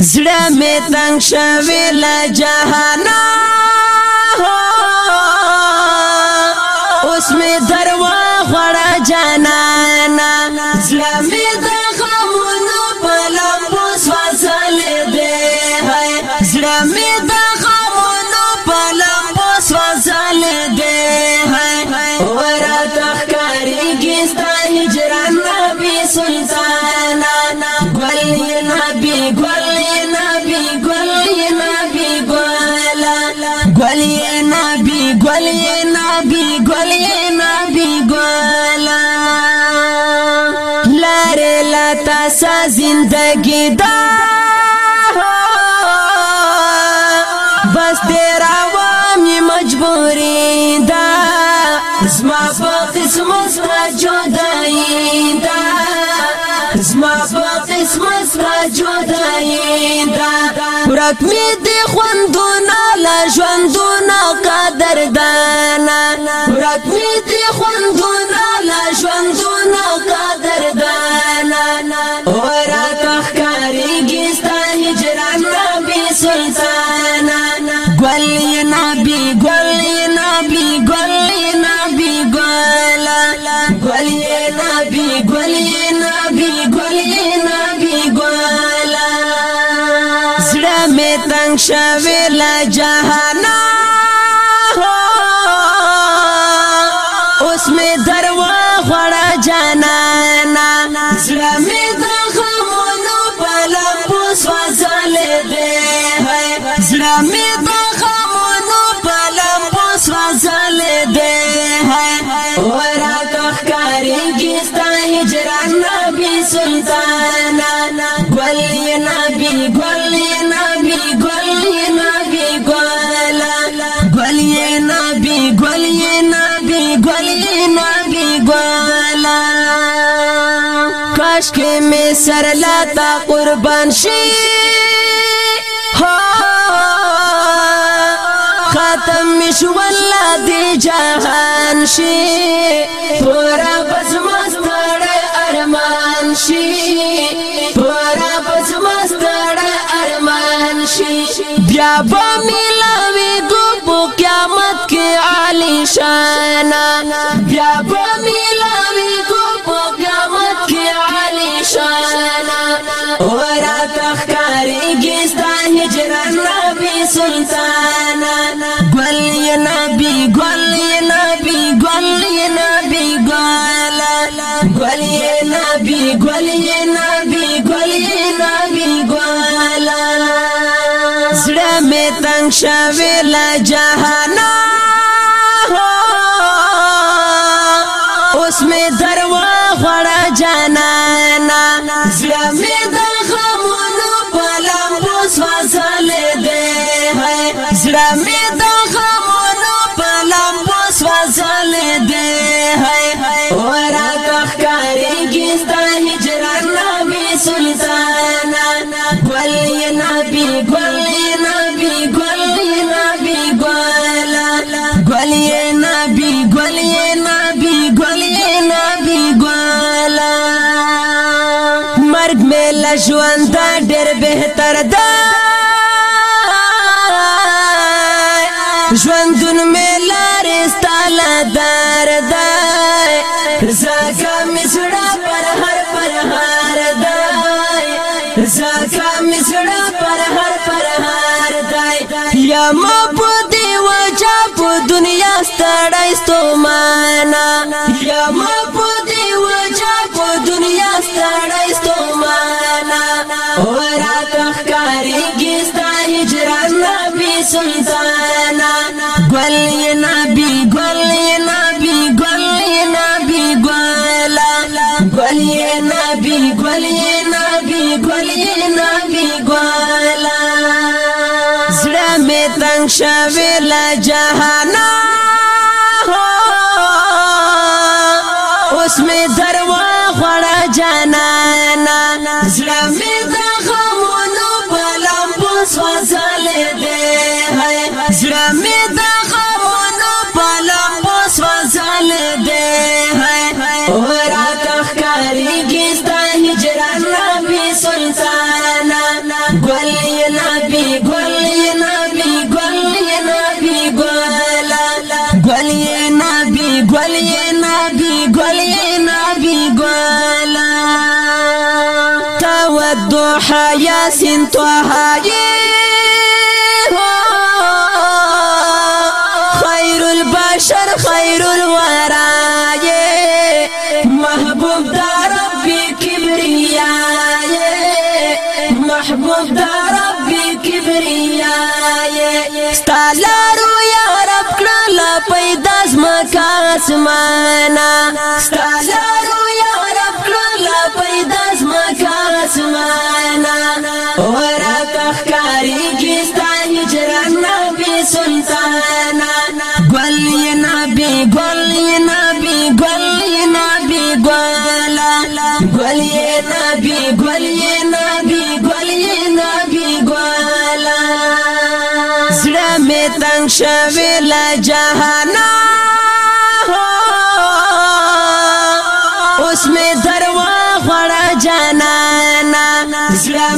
زړه می تنگ شوی له جهانا اوس می دروا خړه جانانا زړه می د غمونو په لمبو سوځلې دی زړه می د تا سا زندگی دا بس تیرا وامی مجبوری دا زما په قسمت را جدائی دا زما په قسمت را جدائی دا پرک می دی خوندونه لا ژوندونه قدردانا پرک می شوی له جهنم گل یہ نبی گل یہ نبی گل یہ نبی گل کاش کې می سر لا تا قربان شي ختم شو الله دی جهان شي پورا پس مستړ ارمان شي پورا پس مستړ ارمان شي بیا به ملا شانا بیا په میلاوي کو په قیامت کې علي شانا ورا تخکاری ګستا هجران ربي سلطان ګل یا نبی ګل یا نبی ګل یا نبی ګل ګل یا نبی ګل یا نبی ګل یا نبی ګل زړه مې تنگ شوه لا جهانه لاس می دروا خړه جانانا زړه می د غمونو په لمبو سوځل دی زړه می د غمونو په لمبو سوځل دی ور ژوند ډېر بهتر ده ژوندون مې لارې ستاله دار ده زکه مې زړه پر هر پر هار ده زکه مې زړه پر هر پر هار ده یا ما په دې وجه په دنیا ستړی ستومانه یا ما په دې وجه په دنیا ستړی ستومانه सुल्ताना गल ये नबी गल ये नबी गल ये नबी गला गल ये नबी गल ये नबी गल ये नबी गला जड़ा में तंग शवेला जहाना हो उसमें दरवा खड़ा जाना ना जड़ा में والضحى ياسين طه خير البشر خير الورى محبوب دا ربي كبرياء محبوب دا ربي كبرياء استالارو يا رب كلا بيداز زمکا اسمانا زمانہ ورا تخکاری گستا هجران نبی سلطانہ گل نبی گل نبی گل نبی گل گل نبی گل نبی گل نبی گل زړه مې تنگ شوی لا جهان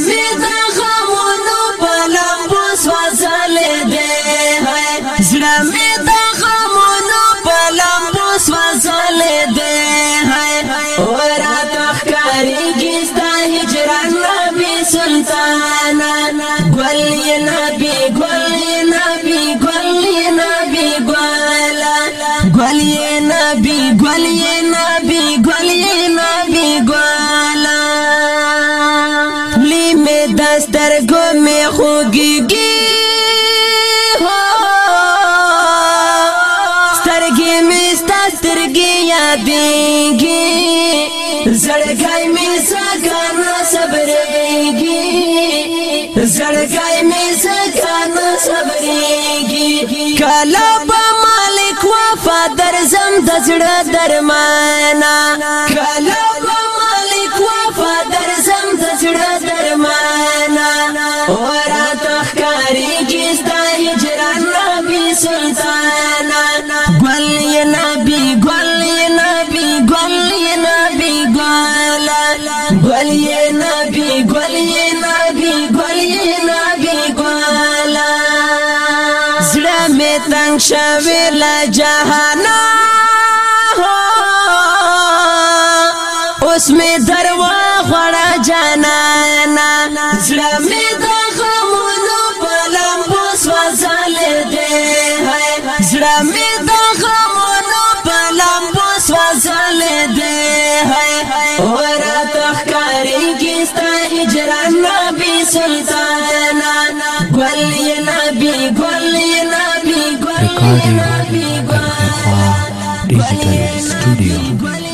فدا غمونو په لمبو سوځلې دی زړه مې د غمونو په لمبو سوځلې دی ورا تخکاریږي ستا هجران نبی سلطان ګل نبی ګل نبی ګل نبی ګل ګل نبی ګل نبی ګل نبی ګل می خوګيږي سترګې می سترګې یادېږي زړګای می څنګه صبرېږي زړګای می څنګه صبرېږي کله به مالک وفادر زم د زړه درمانه کله تنگ شوی لجهانا اوس می دروا غړا جانانا زړه می د غمونو په لمبو سوځل دی زړه می د غمونو په لمبو سوځل دی ورته ښکاریږي ستا هجران نبی سلطانا ګل نبی ګل Karibu katika Digital Studio.